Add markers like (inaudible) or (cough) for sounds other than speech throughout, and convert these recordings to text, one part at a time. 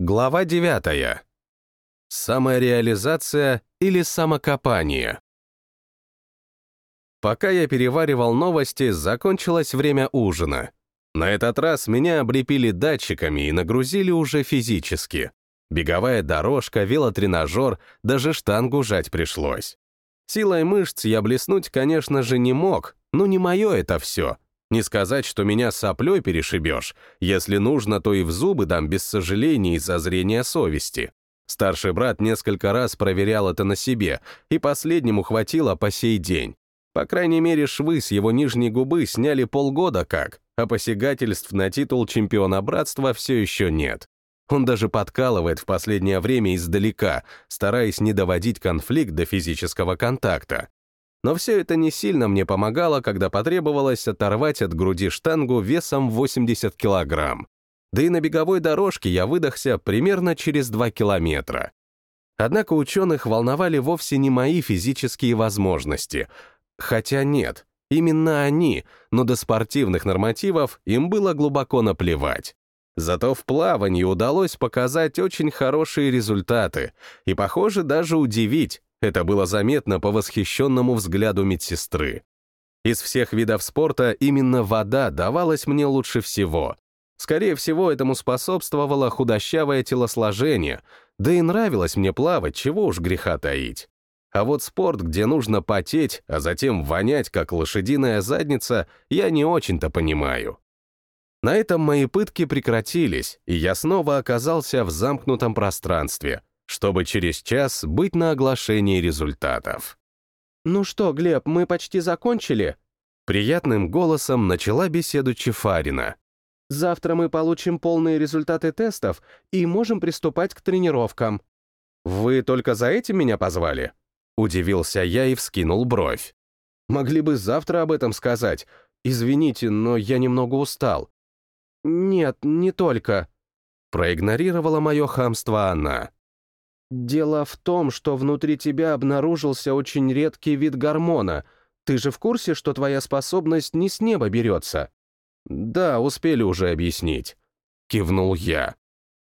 Глава 9. Самореализация или самокопание. Пока я переваривал новости, закончилось время ужина. На этот раз меня облепили датчиками и нагрузили уже физически. Беговая дорожка, велотренажер, даже штангу жать пришлось. Силой мышц я блеснуть, конечно же, не мог, но не мое это все. Не сказать, что меня соплей перешибешь. Если нужно, то и в зубы дам без сожаления из-за зрения совести. Старший брат несколько раз проверял это на себе, и последнему хватило по сей день. По крайней мере, швы с его нижней губы сняли полгода как, а посягательств на титул чемпиона братства все еще нет. Он даже подкалывает в последнее время издалека, стараясь не доводить конфликт до физического контакта. Но все это не сильно мне помогало, когда потребовалось оторвать от груди штангу весом 80 килограмм. Да и на беговой дорожке я выдохся примерно через 2 километра. Однако ученых волновали вовсе не мои физические возможности. Хотя нет, именно они, но до спортивных нормативов им было глубоко наплевать. Зато в плавании удалось показать очень хорошие результаты и, похоже, даже удивить, это было заметно по восхищенному взгляду медсестры. Из всех видов спорта именно вода давалась мне лучше всего. Скорее всего, этому способствовало худощавое телосложение, да и нравилось мне плавать, чего уж греха таить. А вот спорт, где нужно потеть, а затем вонять, как лошадиная задница, я не очень-то понимаю. На этом мои пытки прекратились, и я снова оказался в замкнутом пространстве, чтобы через час быть на оглашении результатов. «Ну что, Глеб, мы почти закончили?» Приятным голосом начала беседу Чефарина. «Завтра мы получим полные результаты тестов и можем приступать к тренировкам». «Вы только за этим меня позвали?» Удивился я и вскинул бровь. «Могли бы завтра об этом сказать. Извините, но я немного устал». «Нет, не только», — проигнорировала мое хамство она. «Дело в том, что внутри тебя обнаружился очень редкий вид гормона. Ты же в курсе, что твоя способность не с неба берется?» «Да, успели уже объяснить», — кивнул я.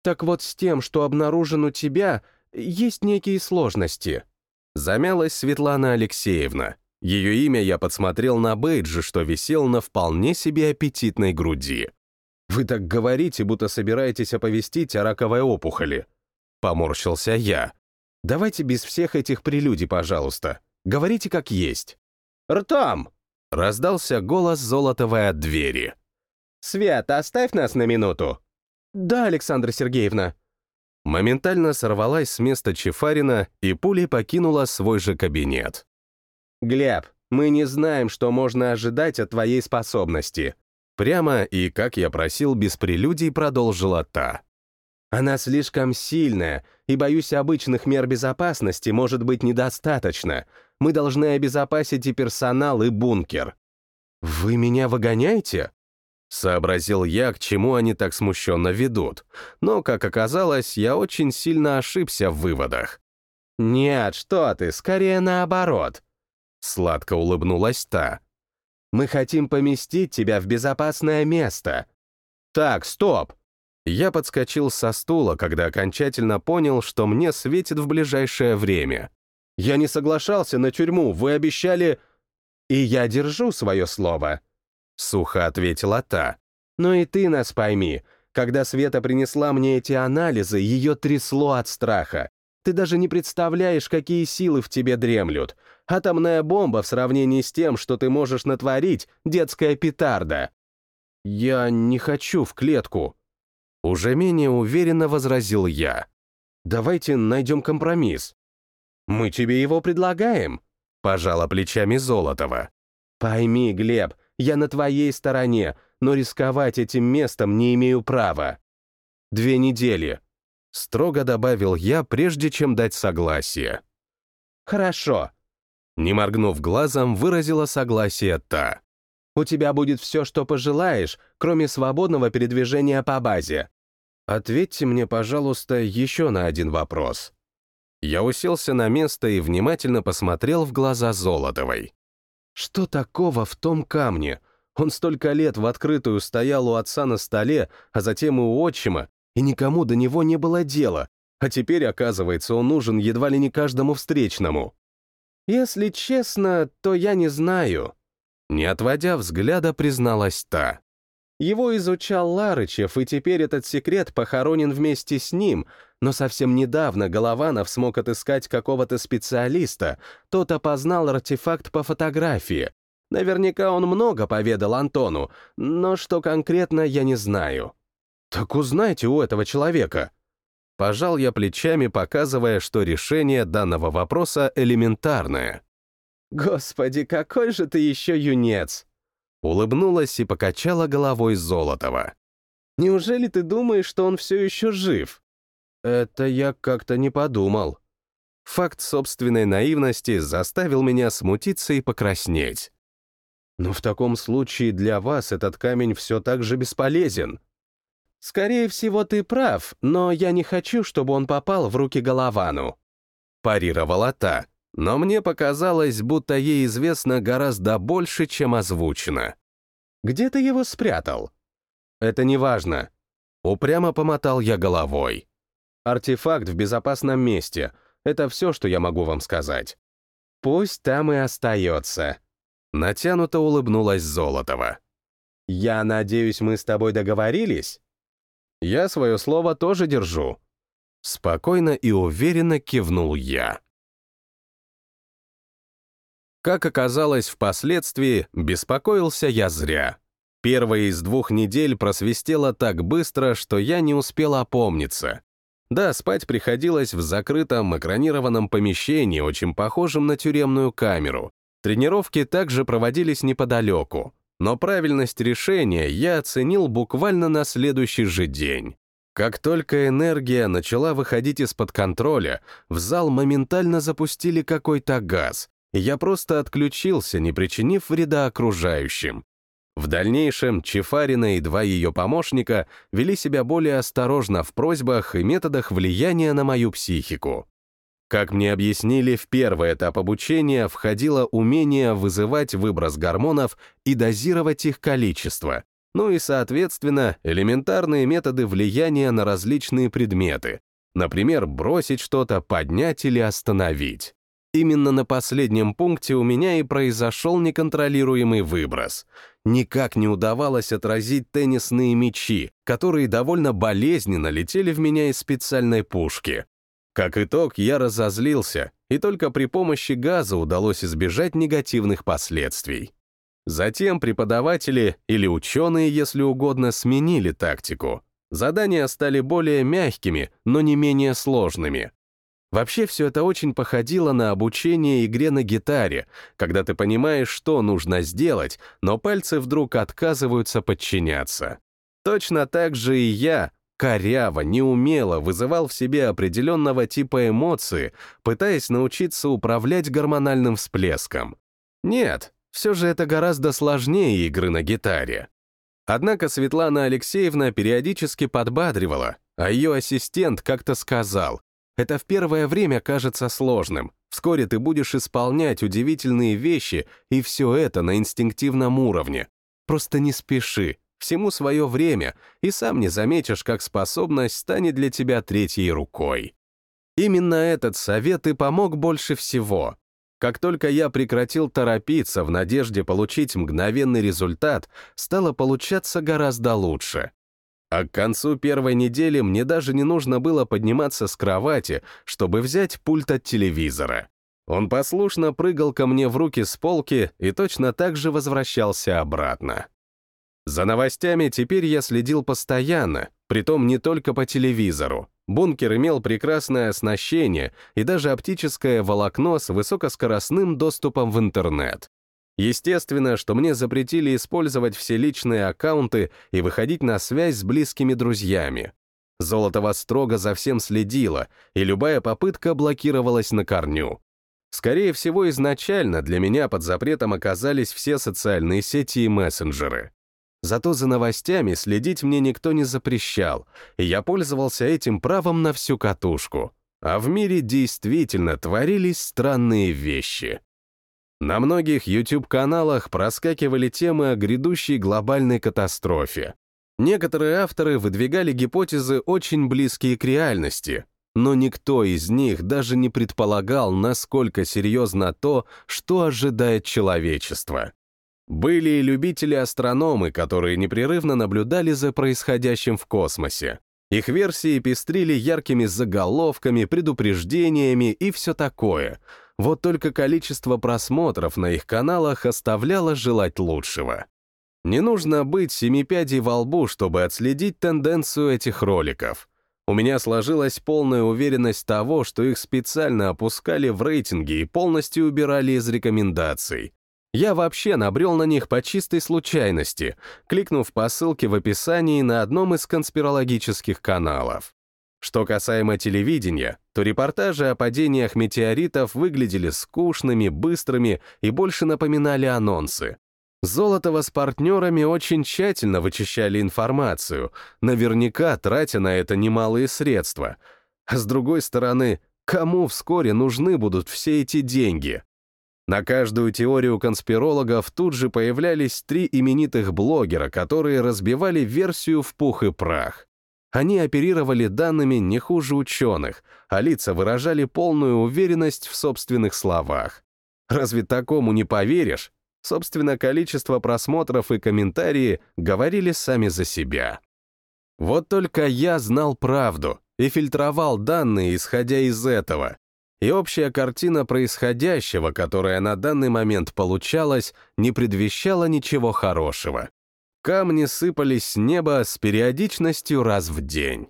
«Так вот с тем, что обнаружен у тебя, есть некие сложности». Замялась Светлана Алексеевна. Ее имя я подсмотрел на бейджи, что висел на вполне себе аппетитной груди. «Вы так говорите, будто собираетесь оповестить о раковой опухоли», Поморщился я. «Давайте без всех этих прелюдий, пожалуйста. Говорите как есть». «Ртом!» — раздался голос Золотовой от двери. «Свет, оставь нас на минуту». «Да, Александра Сергеевна». Моментально сорвалась с места Чефарина и пулей покинула свой же кабинет. «Глеб, мы не знаем, что можно ожидать от твоей способности». Прямо и, как я просил, без прелюдий продолжила та. Она слишком сильная, и, боюсь, обычных мер безопасности может быть недостаточно. Мы должны обезопасить и персонал, и бункер». «Вы меня выгоняете?» Сообразил я, к чему они так смущенно ведут. Но, как оказалось, я очень сильно ошибся в выводах. «Нет, что ты, скорее наоборот», — сладко улыбнулась та. «Мы хотим поместить тебя в безопасное место». «Так, стоп!» Я подскочил со стула, когда окончательно понял, что мне светит в ближайшее время. «Я не соглашался на тюрьму, вы обещали...» «И я держу свое слово», — сухо ответила та. «Но и ты нас пойми. Когда Света принесла мне эти анализы, ее трясло от страха. Ты даже не представляешь, какие силы в тебе дремлют. Атомная бомба в сравнении с тем, что ты можешь натворить, детская петарда». «Я не хочу в клетку», уже менее уверенно возразил я. «Давайте найдем компромисс». «Мы тебе его предлагаем», — пожала плечами Золотова. «Пойми, Глеб, я на твоей стороне, но рисковать этим местом не имею права». «Две недели», — строго добавил я, прежде чем дать согласие. «Хорошо», — не моргнув глазом, выразила согласие та. У тебя будет все, что пожелаешь, кроме свободного передвижения по базе. Ответьте мне, пожалуйста, еще на один вопрос. Я уселся на место и внимательно посмотрел в глаза Золотовой. Что такого в том камне? Он столько лет в открытую стоял у отца на столе, а затем и у отчима, и никому до него не было дела, а теперь, оказывается, он нужен едва ли не каждому встречному. Если честно, то я не знаю. Не отводя взгляда, призналась та. Его изучал Ларычев, и теперь этот секрет похоронен вместе с ним, но совсем недавно Голованов смог отыскать какого-то специалиста, тот опознал артефакт по фотографии. Наверняка он много поведал Антону, но что конкретно, я не знаю. «Так узнайте у этого человека», Пожал я плечами, показывая, что решение данного вопроса элементарное. «Господи, какой же ты еще юнец!» Улыбнулась и покачала головой Золотова. «Неужели ты думаешь, что он все еще жив?» «Это я как-то не подумал». Факт собственной наивности заставил меня смутиться и покраснеть. «Но в таком случае для вас этот камень все так же бесполезен», «Скорее всего, ты прав, но я не хочу, чтобы он попал в руки Головану», — парировала та, но мне показалось, будто ей известно гораздо больше, чем озвучено. «Где ты его спрятал?» «Это не важно». Упрямо помотал я головой. «Артефакт в безопасном месте. Это все, что я могу вам сказать». «Пусть там и остается». Натянуто улыбнулась Золотова. «Я надеюсь, мы с тобой договорились?» Я свое слово тоже держу. Спокойно и уверенно кивнул я. Как оказалось впоследствии, беспокоился я зря. Первая из двух недель просвистела так быстро, что я не успел опомниться. Да, спать приходилось в закрытом экранированном помещении, очень похожем на тюремную камеру. Тренировки также проводились неподалеку но правильность решения я оценил буквально на следующий же день. Как только энергия начала выходить из-под контроля, в зал моментально запустили какой-то газ, я просто отключился, не причинив вреда окружающим. В дальнейшем Чефарина и два ее помощника вели себя более осторожно в просьбах и методах влияния на мою психику. Как мне объяснили, в первый этап обучения входило умение вызывать выброс гормонов и дозировать их количество, ну и, соответственно, элементарные методы влияния на различные предметы, например, бросить что-то, поднять или остановить. Именно на последнем пункте у меня и произошел неконтролируемый выброс. Никак не удавалось отразить теннисные мячи, которые довольно болезненно летели в меня из специальной пушки. Как итог, я разозлился, и только при помощи газа удалось избежать негативных последствий. Затем преподаватели или ученые, если угодно, сменили тактику. Задания стали более мягкими, но не менее сложными. Вообще все это очень походило на обучение игре на гитаре, когда ты понимаешь, что нужно сделать, но пальцы вдруг отказываются подчиняться. Точно так же и я, коряво, неумело вызывал в себе определенного типа эмоции, пытаясь научиться управлять гормональным всплеском. Нет, все же это гораздо сложнее игры на гитаре. Однако Светлана Алексеевна периодически подбадривала, а ее ассистент как-то сказал, «Это в первое время кажется сложным, вскоре ты будешь исполнять удивительные вещи, и все это на инстинктивном уровне. Просто не спеши, всему свое время, и сам не заметишь, как способность станет для тебя третьей рукой. Именно этот совет и помог больше всего. Как только я прекратил торопиться в надежде получить мгновенный результат, стало получаться гораздо лучше. А к концу первой недели мне даже не нужно было подниматься с кровати, чтобы взять пульт от телевизора. Он послушно прыгал ко мне в руки с полки и точно так же возвращался обратно. За новостями теперь я следил постоянно, притом не только по телевизору. Бункер имел прекрасное оснащение и даже оптическое волокно с высокоскоростным доступом в интернет. Естественно, что мне запретили использовать все личные аккаунты и выходить на связь с близкими друзьями. Золотова строго за всем следила, и любая попытка блокировалась на корню. Скорее всего, изначально для меня под запретом оказались все социальные сети и мессенджеры. Зато за новостями следить мне никто не запрещал, и я пользовался этим правом на всю катушку. А в мире действительно творились странные вещи. На многих YouTube-каналах проскакивали темы о грядущей глобальной катастрофе. Некоторые авторы выдвигали гипотезы очень близкие к реальности, но никто из них даже не предполагал, насколько серьезно то, что ожидает человечество. Были и любители-астрономы, которые непрерывно наблюдали за происходящим в космосе. Их версии пестрили яркими заголовками, предупреждениями и все такое. Вот только количество просмотров на их каналах оставляло желать лучшего. Не нужно быть семипядей во лбу, чтобы отследить тенденцию этих роликов. У меня сложилась полная уверенность того, что их специально опускали в рейтинги и полностью убирали из рекомендаций. Я вообще набрел на них по чистой случайности, кликнув по ссылке в описании на одном из конспирологических каналов. Что касаемо телевидения, то репортажи о падениях метеоритов выглядели скучными, быстрыми и больше напоминали анонсы. Золотова с партнерами очень тщательно вычищали информацию, наверняка тратя на это немалые средства. А с другой стороны, кому вскоре нужны будут все эти деньги? На каждую теорию конспирологов тут же появлялись три именитых блогера, которые разбивали версию в пух и прах. Они оперировали данными не хуже ученых, а лица выражали полную уверенность в собственных словах. Разве такому не поверишь? Собственно, количество просмотров и комментарии говорили сами за себя. Вот только я знал правду и фильтровал данные, исходя из этого, и общая картина происходящего, которая на данный момент получалась, не предвещала ничего хорошего. Камни сыпались с неба с периодичностью раз в день.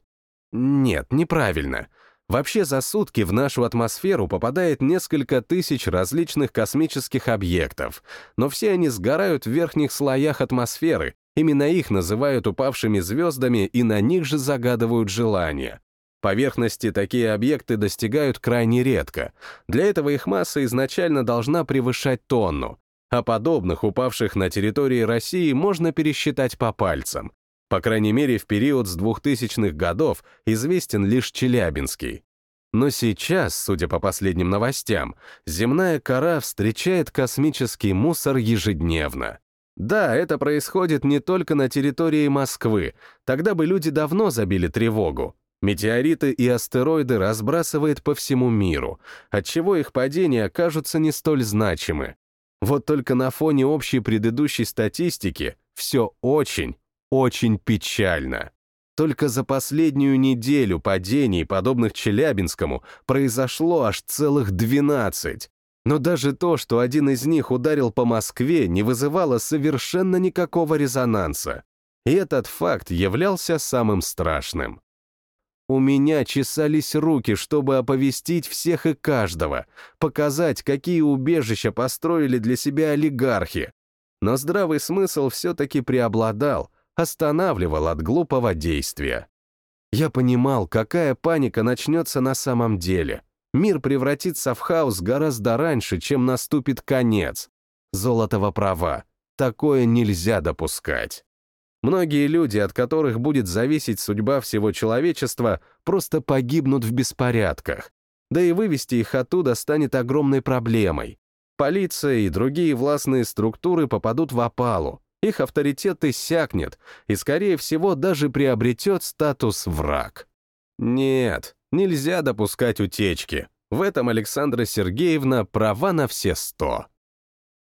Нет, неправильно. Вообще за сутки в нашу атмосферу попадает несколько тысяч различных космических объектов, но все они сгорают в верхних слоях атмосферы, именно их называют упавшими звездами и на них же загадывают желания. Поверхности такие объекты достигают крайне редко. Для этого их масса изначально должна превышать тонну, а подобных, упавших на территории России, можно пересчитать по пальцам. По крайней мере, в период с 2000-х годов известен лишь Челябинский. Но сейчас, судя по последним новостям, земная кора встречает космический мусор ежедневно. Да, это происходит не только на территории Москвы, тогда бы люди давно забили тревогу. Метеориты и астероиды разбрасывает по всему миру, отчего их падения кажутся не столь значимы. Вот только на фоне общей предыдущей статистики все очень, очень печально. Только за последнюю неделю падений, подобных Челябинскому, произошло аж целых 12. Но даже то, что один из них ударил по Москве, не вызывало совершенно никакого резонанса. И этот факт являлся самым страшным. У меня чесались руки, чтобы оповестить всех и каждого, показать, какие убежища построили для себя олигархи. Но здравый смысл все-таки преобладал, останавливал от глупого действия. Я понимал, какая паника начнется на самом деле. Мир превратится в хаос гораздо раньше, чем наступит конец. Золотого права. Такое нельзя допускать. Многие люди, от которых будет зависеть судьба всего человечества, просто погибнут в беспорядках. Да и вывести их оттуда станет огромной проблемой. Полиция и другие властные структуры попадут в опалу, их авторитет иссякнет и, скорее всего, даже приобретет статус враг. Нет, нельзя допускать утечки. В этом Александра Сергеевна права на все сто.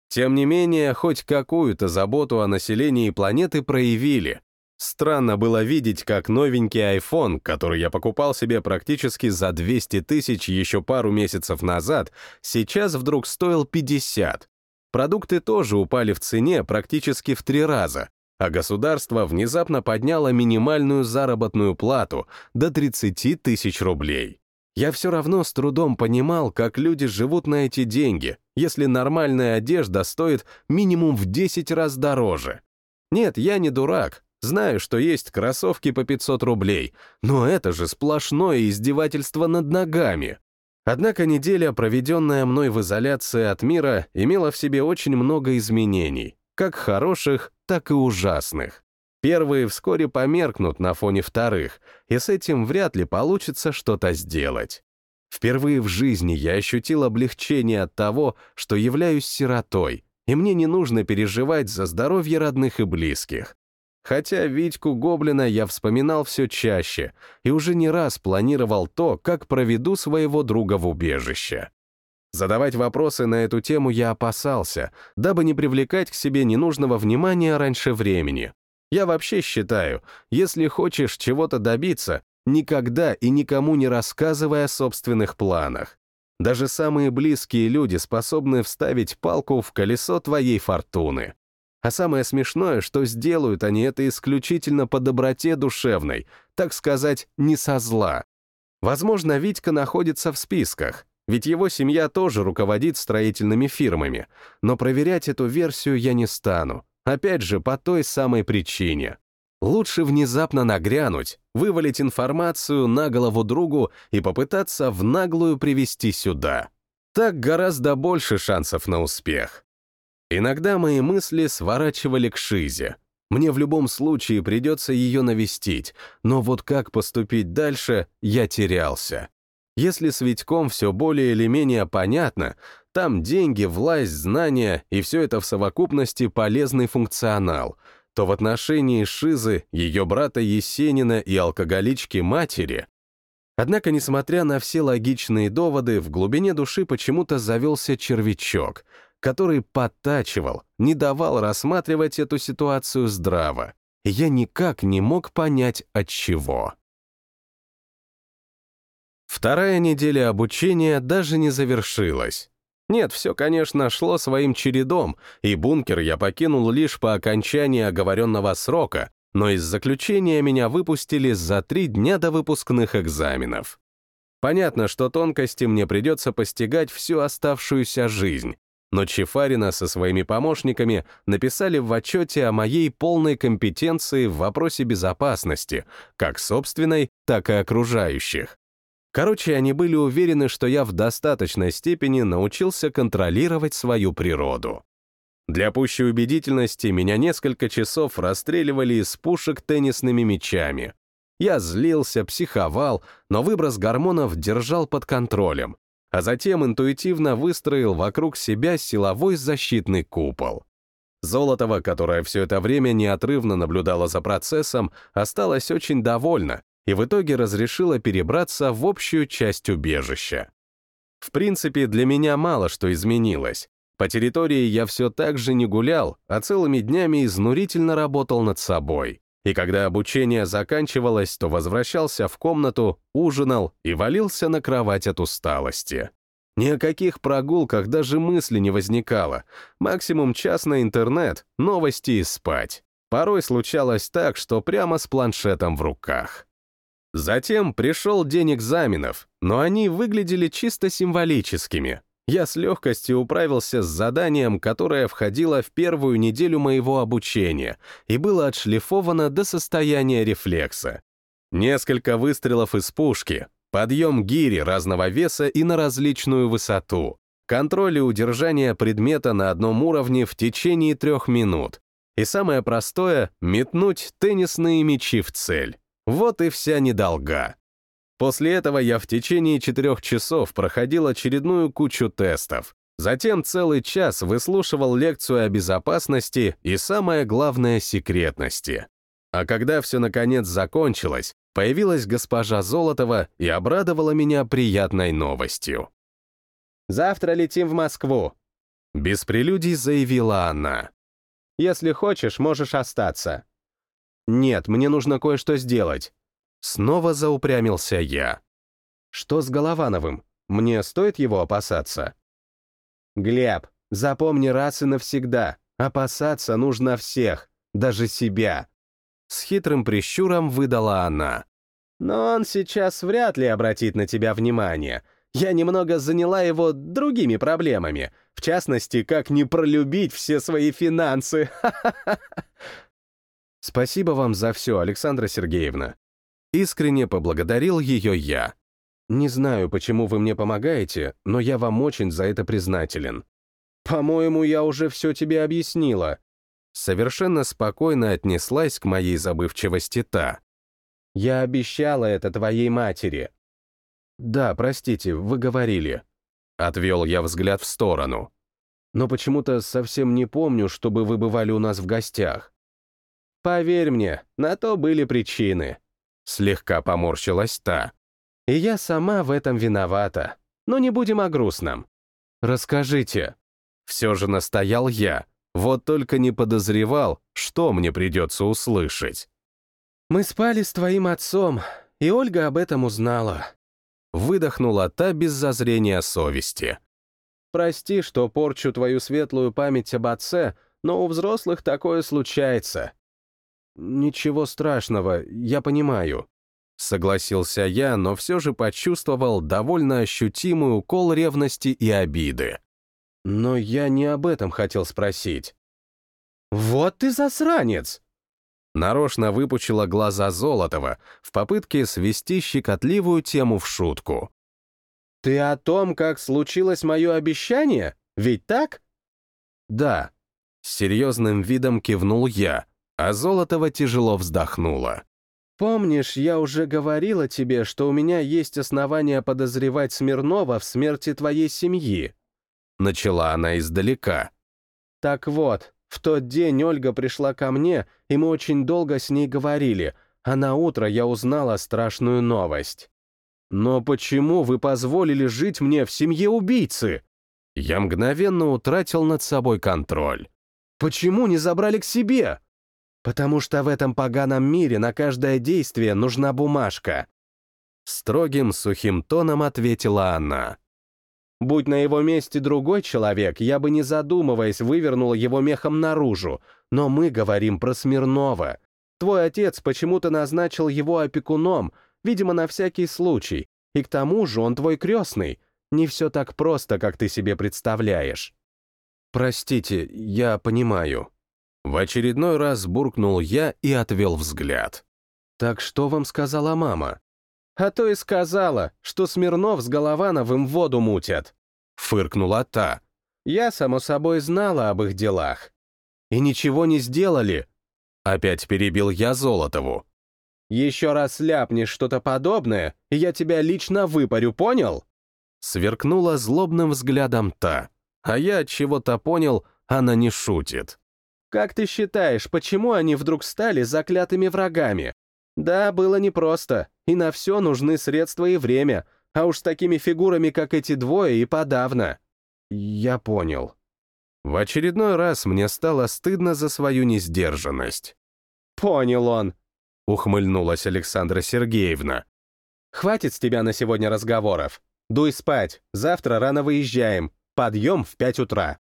Тем не менее, хоть какую-то заботу о населении планеты проявили. Странно было видеть, как новенький iPhone, который я покупал себе практически за 200 тысяч еще пару месяцев назад, сейчас вдруг стоил 50. Продукты тоже упали в цене практически в три раза, а государство внезапно подняло минимальную заработную плату до 30 тысяч рублей. Я все равно с трудом понимал, как люди живут на эти деньги, если нормальная одежда стоит минимум в 10 раз дороже. Нет, я не дурак, знаю, что есть кроссовки по 500 рублей, но это же сплошное издевательство над ногами. Однако неделя, проведенная мной в изоляции от мира, имела в себе очень много изменений, как хороших, так и ужасных. Первые вскоре померкнут на фоне вторых, и с этим вряд ли получится что-то сделать. Впервые в жизни я ощутил облегчение от того, что являюсь сиротой, и мне не нужно переживать за здоровье родных и близких. Хотя Витьку Гоблина я вспоминал все чаще и уже не раз планировал то, как проведу своего друга в убежище. Задавать вопросы на эту тему я опасался, дабы не привлекать к себе ненужного внимания раньше времени. Я вообще считаю, если хочешь чего-то добиться, никогда и никому не рассказывай о собственных планах. Даже самые близкие люди способны вставить палку в колесо твоей фортуны. А самое смешное, что сделают они это исключительно по доброте душевной, так сказать, не со зла. Возможно, Витька находится в списках, ведь его семья тоже руководит строительными фирмами, но проверять эту версию я не стану, опять же, по той самой причине. Лучше внезапно нагрянуть, вывалить информацию на голову другу и попытаться в наглую привести сюда. Так гораздо больше шансов на успех. Иногда мои мысли сворачивали к Шизе. Мне в любом случае придется ее навестить, но вот как поступить дальше, я терялся. Если с Витьком все более или менее понятно, там деньги, власть, знания и все это в совокупности полезный функционал, то в отношении Шизы, ее брата Есенина и алкоголички матери Однако, несмотря на все логичные доводы, в глубине души почему-то завелся червячок — который подтачивал, не давал рассматривать эту ситуацию здраво. Я никак не мог понять, от чего. Вторая неделя обучения даже не завершилась. Нет, все, конечно, шло своим чередом, и бункер я покинул лишь по окончании оговоренного срока, но из заключения меня выпустили за три дня до выпускных экзаменов. Понятно, что тонкости мне придется постигать всю оставшуюся жизнь, но Чефарина со своими помощниками написали в отчете о моей полной компетенции в вопросе безопасности, как собственной, так и окружающих. Короче, они были уверены, что я в достаточной степени научился контролировать свою природу. Для пущей убедительности меня несколько часов расстреливали из пушек теннисными мячами. Я злился, психовал, но выброс гормонов держал под контролем, а затем интуитивно выстроил вокруг себя силовой защитный купол. Золотова, которая все это время неотрывно наблюдала за процессом, осталась очень довольна и в итоге разрешила перебраться в общую часть убежища. В принципе, для меня мало что изменилось. По территории я все так же не гулял, а целыми днями изнурительно работал над собой и когда обучение заканчивалось, то возвращался в комнату, ужинал и валился на кровать от усталости. Ни о каких прогулках даже мысли не возникало. Максимум час на интернет, новости и спать. Порой случалось так, что прямо с планшетом в руках. Затем пришел день экзаменов, но они выглядели чисто символическими я с легкостью управился с заданием, которое входило в первую неделю моего обучения и было отшлифовано до состояния рефлекса. Несколько выстрелов из пушки, подъем гири разного веса и на различную высоту, контроль и удержание предмета на одном уровне в течение трех минут. И самое простое — метнуть теннисные мячи в цель. Вот и вся недолга. После этого я в течение четырех часов проходил очередную кучу тестов. Затем целый час выслушивал лекцию о безопасности и, самое главное, секретности. А когда все наконец закончилось, появилась госпожа Золотова и обрадовала меня приятной новостью. «Завтра летим в Москву», — без прелюдий заявила она. «Если хочешь, можешь остаться». «Нет, мне нужно кое-что сделать. Снова заупрямился я. Что с Головановым? Мне стоит его опасаться? Глеб, запомни раз и навсегда, опасаться нужно всех, даже себя. С хитрым прищуром выдала она. Но он сейчас вряд ли обратит на тебя внимание. Я немного заняла его другими проблемами, в частности, как не пролюбить все свои финансы. (laughs) Спасибо вам за все, Александра Сергеевна. Искренне поблагодарил ее я. Не знаю, почему вы мне помогаете, но я вам очень за это признателен. По-моему, я уже все тебе объяснила. Совершенно спокойно отнеслась к моей забывчивости та. Я обещала это твоей матери. Да, простите, вы говорили. Отвел я взгляд в сторону. Но почему-то совсем не помню, чтобы вы бывали у нас в гостях. Поверь мне, на то были причины. Слегка поморщилась та. И я сама в этом виновата. Но не будем о грустном. Расскажите. Все же настоял я, вот только не подозревал, что мне придется услышать. Мы спали с твоим отцом, и Ольга об этом узнала. Выдохнула та без зазрения совести. Прости, что порчу твою светлую память об отце, но у взрослых такое случается. Ничего страшного, я понимаю. Согласился я, но все же почувствовал довольно ощутимый укол ревности и обиды. Но я не об этом хотел спросить. «Вот ты засранец!» Нарочно выпучила глаза Золотова в попытке свести щекотливую тему в шутку. «Ты о том, как случилось мое обещание? Ведь так?» «Да», — с серьезным видом кивнул я, а Золотова тяжело вздохнула. «Помнишь, я уже говорила тебе, что у меня есть основания подозревать Смирнова в смерти твоей семьи?» Начала она издалека. «Так вот, в тот день Ольга пришла ко мне, и мы очень долго с ней говорили, а на утро я узнала страшную новость. «Но почему вы позволили жить мне в семье убийцы?» Я мгновенно утратил над собой контроль. «Почему не забрали к себе?» «Потому что в этом поганом мире на каждое действие нужна бумажка». Строгим, сухим тоном ответила она. «Будь на его месте другой человек, я бы, не задумываясь, вывернула его мехом наружу, но мы говорим про Смирнова. Твой отец почему-то назначил его опекуном, видимо, на всякий случай, и к тому же он твой крестный. Не все так просто, как ты себе представляешь. Простите, я понимаю. В очередной раз буркнул я и отвел взгляд. Так что вам сказала мама? А то и сказала, что Смирнов с Головановым воду мутят. Фыркнула та. Я, само собой, знала об их делах. И ничего не сделали. Опять перебил я Золотову. Еще раз ляпнешь что-то подобное, и я тебя лично выпарю, понял?» Сверкнула злобным взглядом та, а я чего-то понял, она не шутит. «Как ты считаешь, почему они вдруг стали заклятыми врагами? Да, было непросто, и на все нужны средства и время, а уж с такими фигурами, как эти двое, и подавно». «Я понял». В очередной раз мне стало стыдно за свою несдержанность. «Понял он», ухмыльнулась Александра Сергеевна. «Хватит с тебя на сегодня разговоров. Дуй спать, завтра рано выезжаем. Подъем в пять утра».